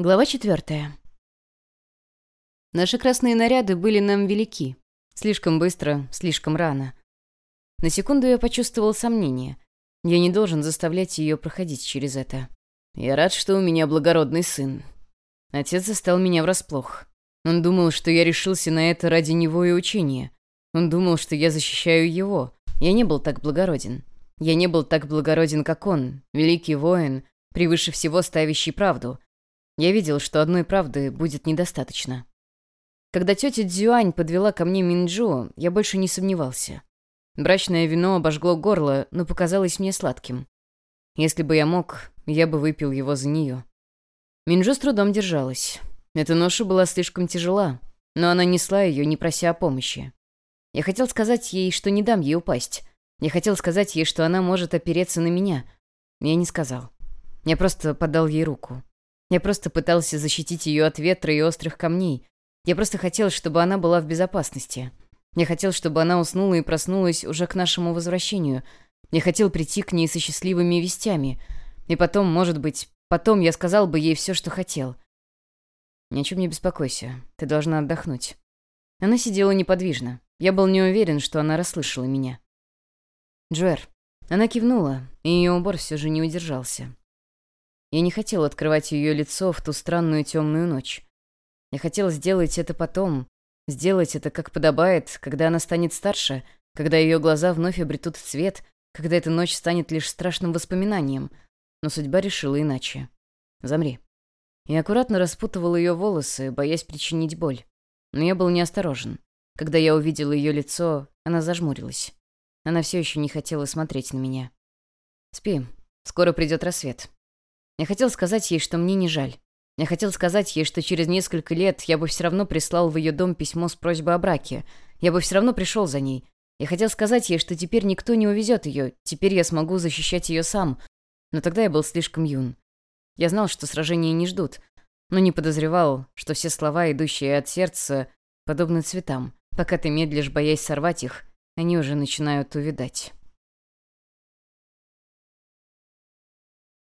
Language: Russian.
Глава четвертая. Наши красные наряды были нам велики. Слишком быстро, слишком рано. На секунду я почувствовал сомнение. Я не должен заставлять ее проходить через это. Я рад, что у меня благородный сын. Отец застал меня врасплох. Он думал, что я решился на это ради него и учения. Он думал, что я защищаю его. Я не был так благороден. Я не был так благороден, как он, великий воин, превыше всего ставящий правду — я видел, что одной правды будет недостаточно. Когда тетя Дзюань подвела ко мне Минджу, я больше не сомневался. Брачное вино обожгло горло, но показалось мне сладким. Если бы я мог, я бы выпил его за нее. Минджу с трудом держалась. Эта ноша была слишком тяжела, но она несла ее, не прося о помощи. Я хотел сказать ей, что не дам ей упасть. Я хотел сказать ей, что она может опереться на меня. Я не сказал. Я просто подал ей руку. Я просто пытался защитить ее от ветра и острых камней. Я просто хотел, чтобы она была в безопасности. Я хотел, чтобы она уснула и проснулась уже к нашему возвращению. Я хотел прийти к ней со счастливыми вестями. И потом, может быть, потом я сказал бы ей все, что хотел. Ни о чем не беспокойся. Ты должна отдохнуть. Она сидела неподвижно. Я был не уверен, что она расслышала меня. Джуэр. Она кивнула, и ее убор все же не удержался. Я не хотел открывать ее лицо в ту странную темную ночь. Я хотел сделать это потом, сделать это как подобает, когда она станет старше, когда ее глаза вновь обретут цвет, когда эта ночь станет лишь страшным воспоминанием. Но судьба решила иначе. Замри. Я аккуратно распутывал ее волосы, боясь причинить боль. Но я был неосторожен. Когда я увидел ее лицо, она зажмурилась. Она все еще не хотела смотреть на меня. «Спи. Скоро придет рассвет. Я хотел сказать ей, что мне не жаль. Я хотел сказать ей, что через несколько лет я бы все равно прислал в ее дом письмо с просьбой о браке. Я бы все равно пришел за ней. Я хотел сказать ей, что теперь никто не увезет ее, теперь я смогу защищать ее сам. Но тогда я был слишком юн. Я знал, что сражения не ждут, но не подозревал, что все слова, идущие от сердца, подобны цветам. Пока ты медлишь, боясь сорвать их, они уже начинают увядать.